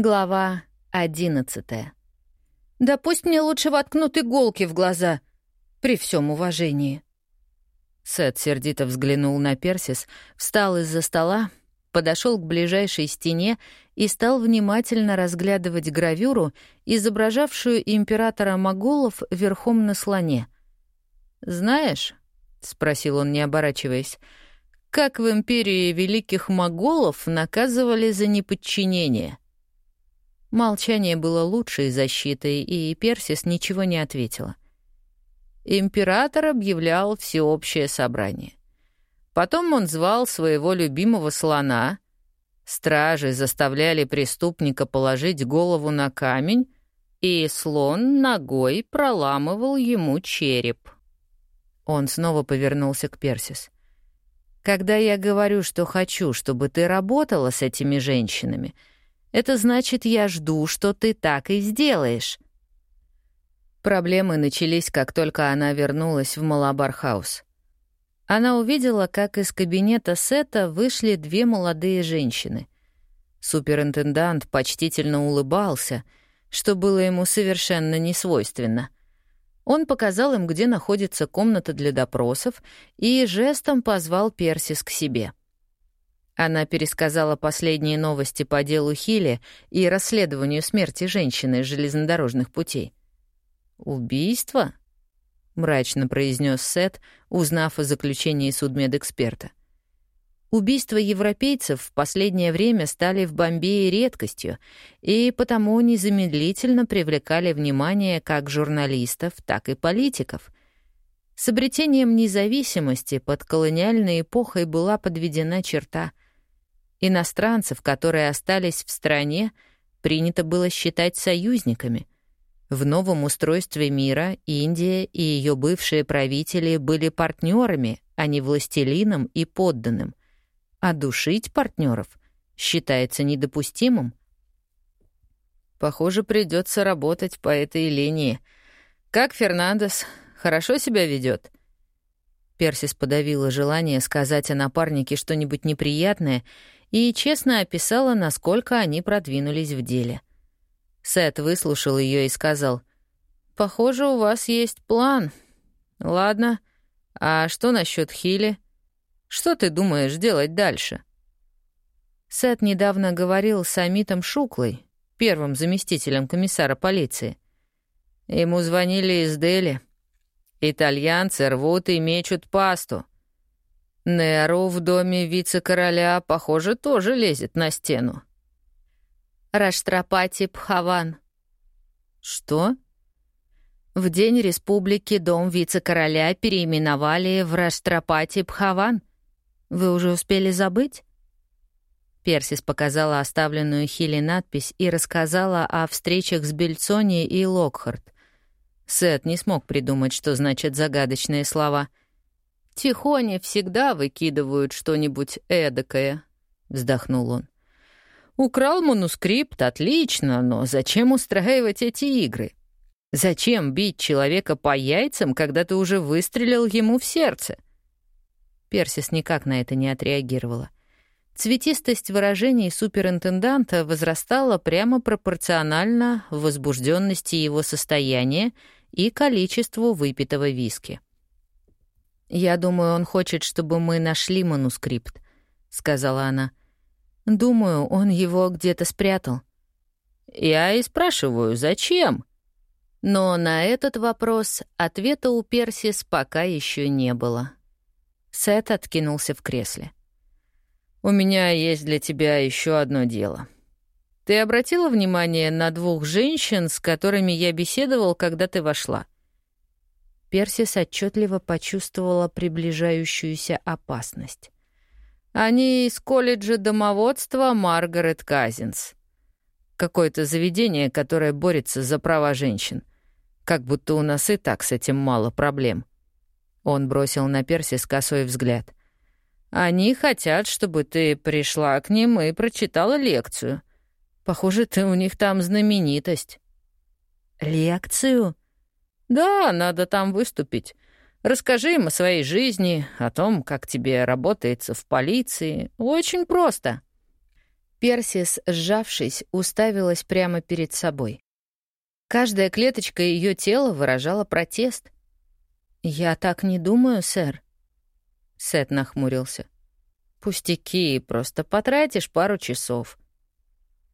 Глава одиннадцатая. «Да пусть мне лучше воткнут иголки в глаза, при всем уважении». Сет сердито взглянул на Персис, встал из-за стола, подошел к ближайшей стене и стал внимательно разглядывать гравюру, изображавшую императора Моголов верхом на слоне. «Знаешь», — спросил он, не оборачиваясь, — «как в империи великих моголов наказывали за неподчинение?» Молчание было лучшей защитой, и Персис ничего не ответила. Император объявлял всеобщее собрание. Потом он звал своего любимого слона. Стражи заставляли преступника положить голову на камень, и слон ногой проламывал ему череп. Он снова повернулся к Персис. «Когда я говорю, что хочу, чтобы ты работала с этими женщинами, — это значит, я жду, что ты так и сделаешь». Проблемы начались, как только она вернулась в Малабархаус. Она увидела, как из кабинета Сета вышли две молодые женщины. Суперинтендант почтительно улыбался, что было ему совершенно несвойственно. Он показал им, где находится комната для допросов, и жестом позвал Персис к себе — она пересказала последние новости по делу Хилли и расследованию смерти женщины железнодорожных путей. «Убийство?» — мрачно произнес Сет, узнав о заключении судмедэксперта. Убийства европейцев в последнее время стали в Бомбее редкостью, и потому незамедлительно привлекали внимание как журналистов, так и политиков. С обретением независимости под колониальной эпохой была подведена черта — Иностранцев, которые остались в стране, принято было считать союзниками. В новом устройстве мира Индия и ее бывшие правители были партнерами, а не властелином и подданным. А душить партнеров считается недопустимым. Похоже, придется работать по этой линии. Как Фернандес хорошо себя ведет? Персис подавила желание сказать о напарнике что-нибудь неприятное и честно описала, насколько они продвинулись в деле. Сет выслушал ее и сказал, «Похоже, у вас есть план. Ладно, а что насчет Хили? Что ты думаешь делать дальше?» Сет недавно говорил с Амитом Шуклой, первым заместителем комиссара полиции. Ему звонили из Дели. Итальянцы рвут и мечут пасту. Неру в доме вице-короля, похоже, тоже лезет на стену. Раштрапати Пхаван. Что? В день республики дом вице-короля переименовали в Раштрапати Пхаван. Вы уже успели забыть? Персис показала оставленную Хилли надпись и рассказала о встречах с Бельцони и Локхарт. Сет не смог придумать, что значат загадочные слова — Тихони всегда выкидывают что-нибудь эдакое», — вздохнул он. «Украл манускрипт, отлично, но зачем устраивать эти игры? Зачем бить человека по яйцам, когда ты уже выстрелил ему в сердце?» Персис никак на это не отреагировала. Цветистость выражений суперинтенданта возрастала прямо пропорционально возбужденности его состояния и количеству выпитого виски. «Я думаю, он хочет, чтобы мы нашли манускрипт», — сказала она. «Думаю, он его где-то спрятал». «Я и спрашиваю, зачем?» Но на этот вопрос ответа у Персис пока еще не было. Сет откинулся в кресле. «У меня есть для тебя еще одно дело. Ты обратила внимание на двух женщин, с которыми я беседовал, когда ты вошла?» Персис отчетливо почувствовала приближающуюся опасность. «Они из колледжа домоводства Маргарет Казинс. Какое-то заведение, которое борется за права женщин. Как будто у нас и так с этим мало проблем». Он бросил на Персис косой взгляд. «Они хотят, чтобы ты пришла к ним и прочитала лекцию. Похоже, ты у них там знаменитость». «Лекцию?» «Да, надо там выступить. Расскажи им о своей жизни, о том, как тебе работается в полиции. Очень просто». Персис, сжавшись, уставилась прямо перед собой. Каждая клеточка ее тела выражала протест. «Я так не думаю, сэр». Сет нахмурился. «Пустяки, просто потратишь пару часов».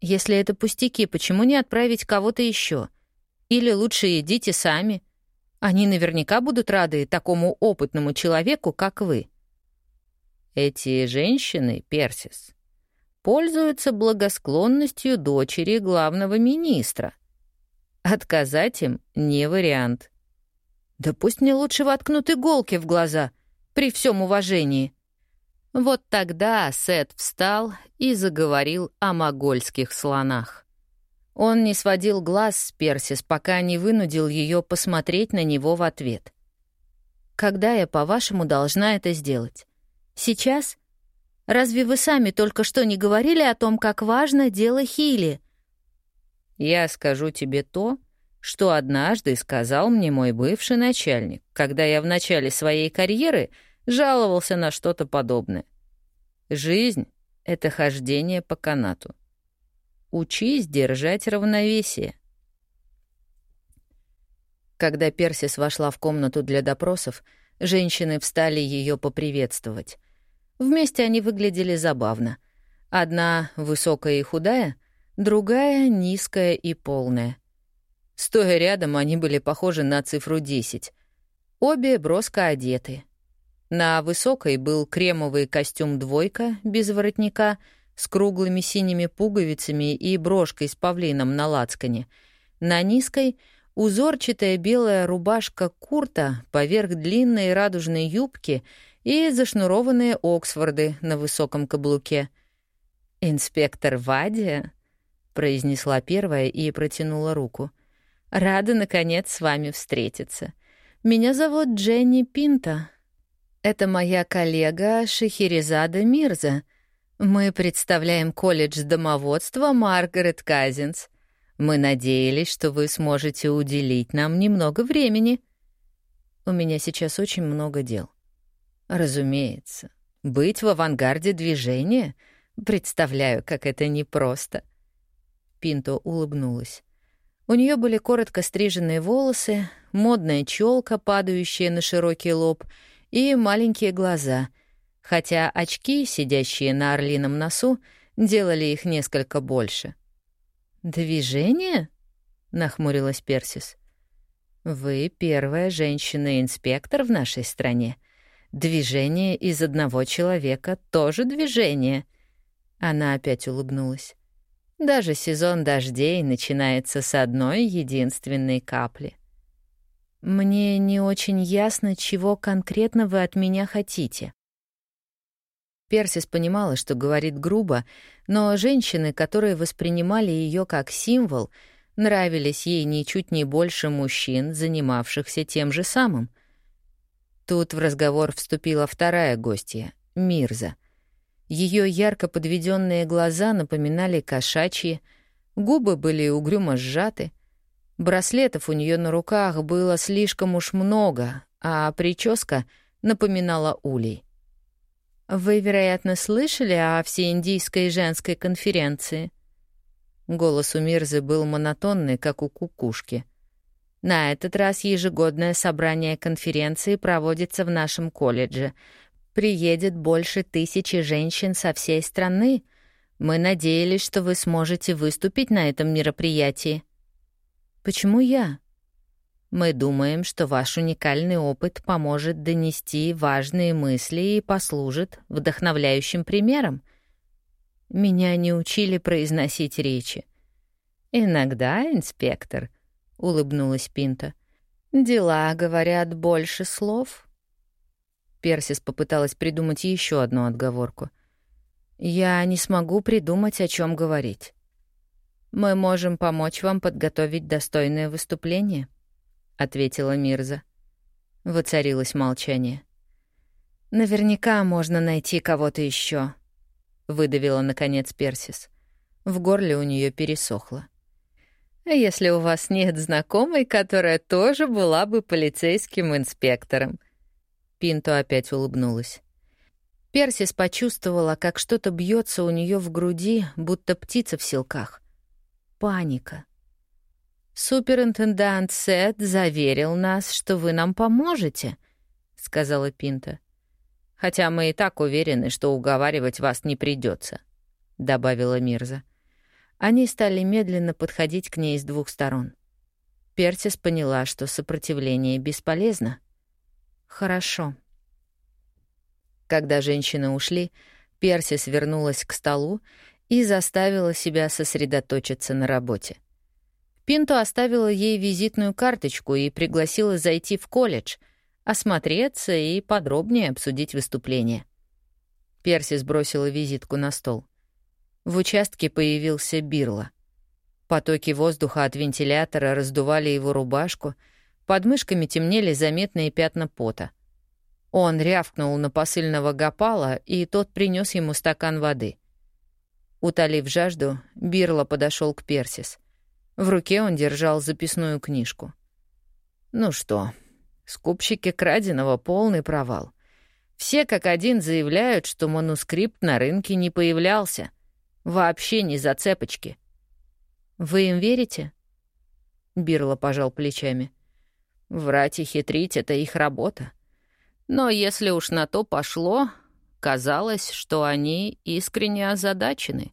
«Если это пустяки, почему не отправить кого-то еще? Или лучше идите сами. Они наверняка будут рады такому опытному человеку, как вы». «Эти женщины, Персис, пользуются благосклонностью дочери главного министра. Отказать им не вариант». «Да пусть мне лучше воткнут иголки в глаза, при всем уважении». Вот тогда Сет встал и заговорил о могольских слонах. Он не сводил глаз с Персис, пока не вынудил ее посмотреть на него в ответ. «Когда я, по-вашему, должна это сделать? Сейчас? Разве вы сами только что не говорили о том, как важно дело Хили?» «Я скажу тебе то, что однажды сказал мне мой бывший начальник, когда я в начале своей карьеры — жаловался на что-то подобное. Жизнь — это хождение по канату. Учись держать равновесие. Когда Персис вошла в комнату для допросов, женщины встали ее поприветствовать. Вместе они выглядели забавно. Одна высокая и худая, другая низкая и полная. Стоя рядом, они были похожи на цифру 10. Обе броско одеты, на высокой был кремовый костюм «двойка» без воротника с круглыми синими пуговицами и брошкой с павлином на лацкане. На низкой — узорчатая белая рубашка курта поверх длинной радужной юбки и зашнурованные Оксфорды на высоком каблуке. «Инспектор Вадия?» — произнесла первая и протянула руку. «Рада, наконец, с вами встретиться. Меня зовут Дженни Пинта, это моя коллега Шахерезада Мирза. Мы представляем колледж домоводства Маргарет Казинс. Мы надеялись, что вы сможете уделить нам немного времени. У меня сейчас очень много дел. Разумеется, быть в авангарде движения — представляю, как это непросто. Пинто улыбнулась. У нее были коротко стриженные волосы, модная челка, падающая на широкий лоб — и маленькие глаза, хотя очки, сидящие на орлином носу, делали их несколько больше. «Движение?» — нахмурилась Персис. «Вы первая женщина-инспектор в нашей стране. Движение из одного человека — тоже движение». Она опять улыбнулась. «Даже сезон дождей начинается с одной единственной капли». Мне не очень ясно, чего конкретно вы от меня хотите. Персис понимала, что говорит грубо, но женщины, которые воспринимали ее как символ, нравились ей ничуть не больше мужчин, занимавшихся тем же самым. Тут в разговор вступила вторая гостья — Мирза. Ее ярко подведенные глаза напоминали кошачьи, губы были угрюмо сжаты — Браслетов у нее на руках было слишком уж много, а прическа напоминала улей. «Вы, вероятно, слышали о Всеиндийской женской конференции?» Голос у Мирзы был монотонный, как у кукушки. «На этот раз ежегодное собрание конференции проводится в нашем колледже. Приедет больше тысячи женщин со всей страны. Мы надеялись, что вы сможете выступить на этом мероприятии». Почему я? Мы думаем, что ваш уникальный опыт поможет донести важные мысли и послужит вдохновляющим примером. Меня не учили произносить речи. Иногда, инспектор, — улыбнулась Пинта, — дела говорят больше слов. Персис попыталась придумать еще одну отговорку. «Я не смогу придумать, о чем говорить. «Мы можем помочь вам подготовить достойное выступление», — ответила Мирза. Воцарилось молчание. «Наверняка можно найти кого-то еще, выдавила, наконец, Персис. В горле у нее пересохло. «А если у вас нет знакомой, которая тоже была бы полицейским инспектором?» Пинто опять улыбнулась. Персис почувствовала, как что-то бьется у нее в груди, будто птица в силках. Паника. «Суперинтендант Сет заверил нас, что вы нам поможете», — сказала Пинта. «Хотя мы и так уверены, что уговаривать вас не придется, добавила Мирза. Они стали медленно подходить к ней с двух сторон. Персис поняла, что сопротивление бесполезно. «Хорошо», когда женщины ушли, Персис вернулась к столу и заставила себя сосредоточиться на работе. Пинто оставила ей визитную карточку и пригласила зайти в колледж, осмотреться и подробнее обсудить выступление. Персис бросила визитку на стол. В участке появился Бирла. Потоки воздуха от вентилятора раздували его рубашку, под мышками темнели заметные пятна пота — он рявкнул на посыльного Гапала, и тот принес ему стакан воды. Утолив жажду, Бирла подошел к Персис. В руке он держал записную книжку. «Ну что, скупщики краденого полный провал. Все как один заявляют, что манускрипт на рынке не появлялся. Вообще не зацепочки». «Вы им верите?» Бирла пожал плечами. «Врать и хитрить — это их работа. Но если уж на то пошло, казалось, что они искренне озадачены.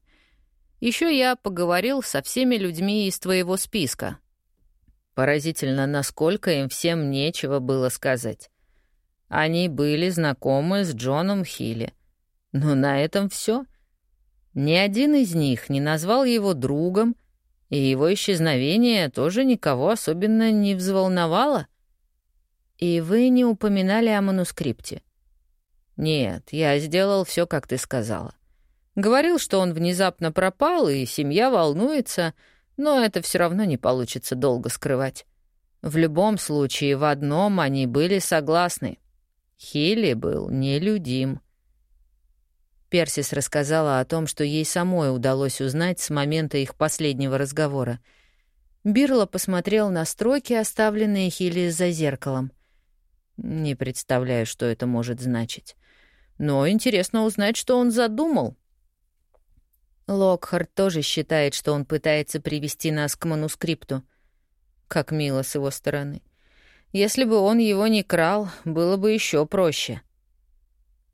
Еще я поговорил со всеми людьми из твоего списка. Поразительно, насколько им всем нечего было сказать. Они были знакомы с Джоном Хилли. Но на этом все. Ни один из них не назвал его другом, и его исчезновение тоже никого особенно не взволновало. «И вы не упоминали о манускрипте?» «Нет, я сделал все, как ты сказала. Говорил, что он внезапно пропал, и семья волнуется, но это все равно не получится долго скрывать. В любом случае, в одном они были согласны. Хилли был нелюдим». Персис рассказала о том, что ей самой удалось узнать с момента их последнего разговора. Бирла посмотрел на строки, оставленные Хилли за зеркалом. Не представляю, что это может значить. Но интересно узнать, что он задумал. Локхард тоже считает, что он пытается привести нас к манускрипту. Как мило с его стороны. Если бы он его не крал, было бы еще проще.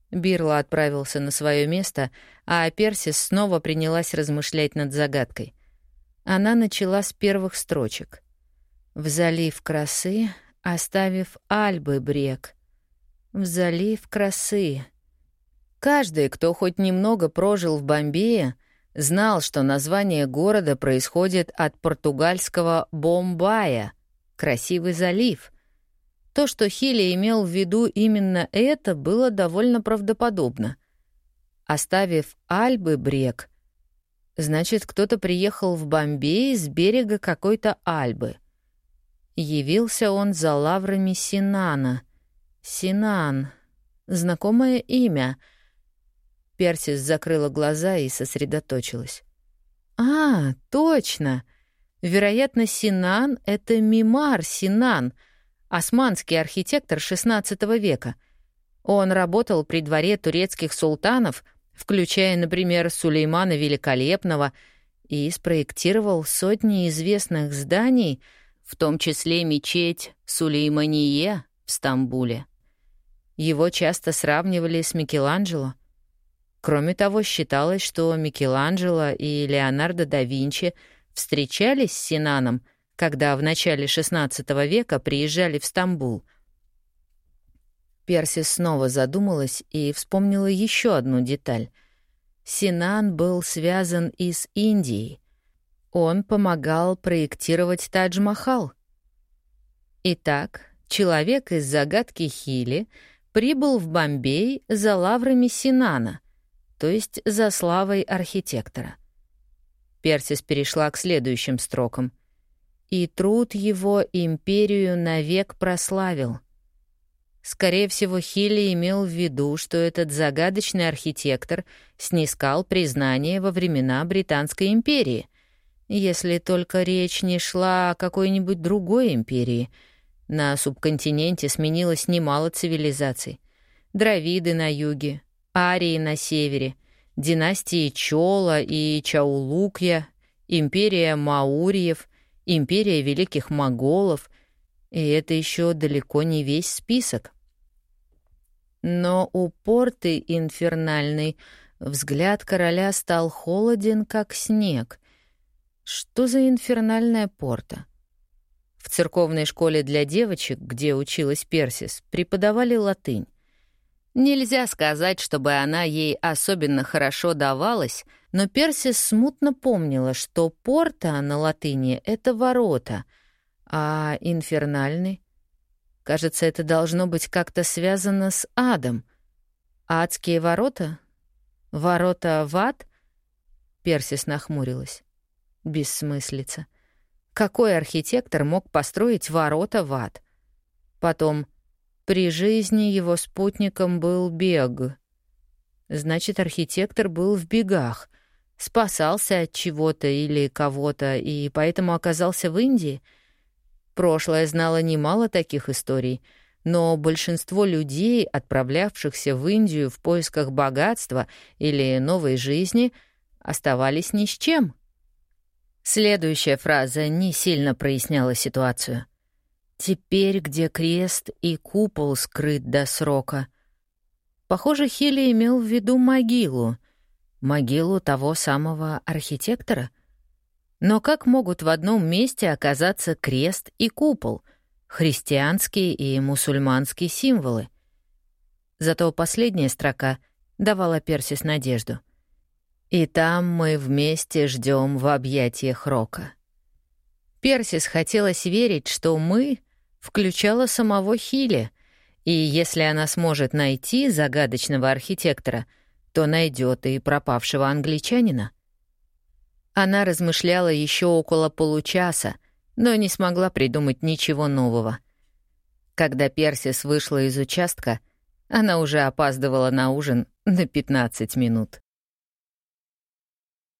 Бирла отправился на свое место, а Персис снова принялась размышлять над загадкой. Она начала с первых строчек. «В залив красы оставив Альбы брег. В залив красы. Каждый, кто хоть немного прожил в Бомбее, знал, что название города происходит от португальского «бомбая» — «красивый залив». То, что Хилли имел в виду именно это, было довольно правдоподобно. Оставив Альбы брег, значит, кто-то приехал в Бомбей с берега какой-то Альбы — Явился он за лаврами Синана. Синан. Знакомое имя. Персис закрыла глаза и сосредоточилась. «А, точно! Вероятно, Синан — это Мимар Синан, османский архитектор XVI века. Он работал при дворе турецких султанов, включая, например, Сулеймана Великолепного, и спроектировал сотни известных зданий — в том числе мечеть Сулеймание в Стамбуле. Его часто сравнивали с Микеланджело. Кроме того, считалось, что Микеланджело и Леонардо да Винчи встречались с Синаном, когда в начале XVI века приезжали в Стамбул. Персис снова задумалась и вспомнила еще одну деталь. Синан был связан и с Индией — он помогал проектировать Тадж-Махал. Итак, человек из загадки Хили прибыл в Бомбей за лаврами Синана, то есть за славой архитектора. Персис перешла к следующим строкам. «И труд его империю навек прославил». Скорее всего, Хилли имел в виду, что этот загадочный архитектор снискал признание во времена Британской империи — если только речь не шла о какой-нибудь другой империи. На субконтиненте сменилось немало цивилизаций. Дравиды на юге, Арии на севере, династии Чола и Чаулукья, империя Маурьев, империя великих моголов, и это еще далеко не весь список. Но у порты инфернальной взгляд короля стал холоден, как снег. Что за инфернальная порта? В церковной школе для девочек, где училась Персис, преподавали латынь. Нельзя сказать, чтобы она ей особенно хорошо давалась, но Персис смутно помнила, что порта на латыни — это ворота, а инфернальный Кажется, это должно быть как-то связано с адом. Адские ворота? Ворота в ад? Персис нахмурилась. Бессмыслица. Какой архитектор мог построить ворота в ад? Потом, при жизни его спутником был бег. Значит, архитектор был в бегах, спасался от чего-то или кого-то, и поэтому оказался в Индии — Прошлое знало немало таких историй, но большинство людей, отправлявшихся в Индию в поисках богатства или новой жизни, оставались ни с чем. Следующая фраза не сильно проясняла ситуацию. «Теперь, где крест и купол скрыт до срока». Похоже, Хилли имел в виду могилу. Могилу того самого архитектора — но как могут в одном месте оказаться крест и купол, христианские и мусульманские символы? Зато последняя строка давала Персис надежду. «И там мы вместе ждем в объятиях Рока». Персис хотелось верить, что «мы» включало самого Хилли, и если она сможет найти загадочного архитектора, то найдет и пропавшего англичанина. Она размышляла еще около получаса, но не смогла придумать ничего нового. Когда Персис вышла из участка, она уже опаздывала на ужин на 15 минут.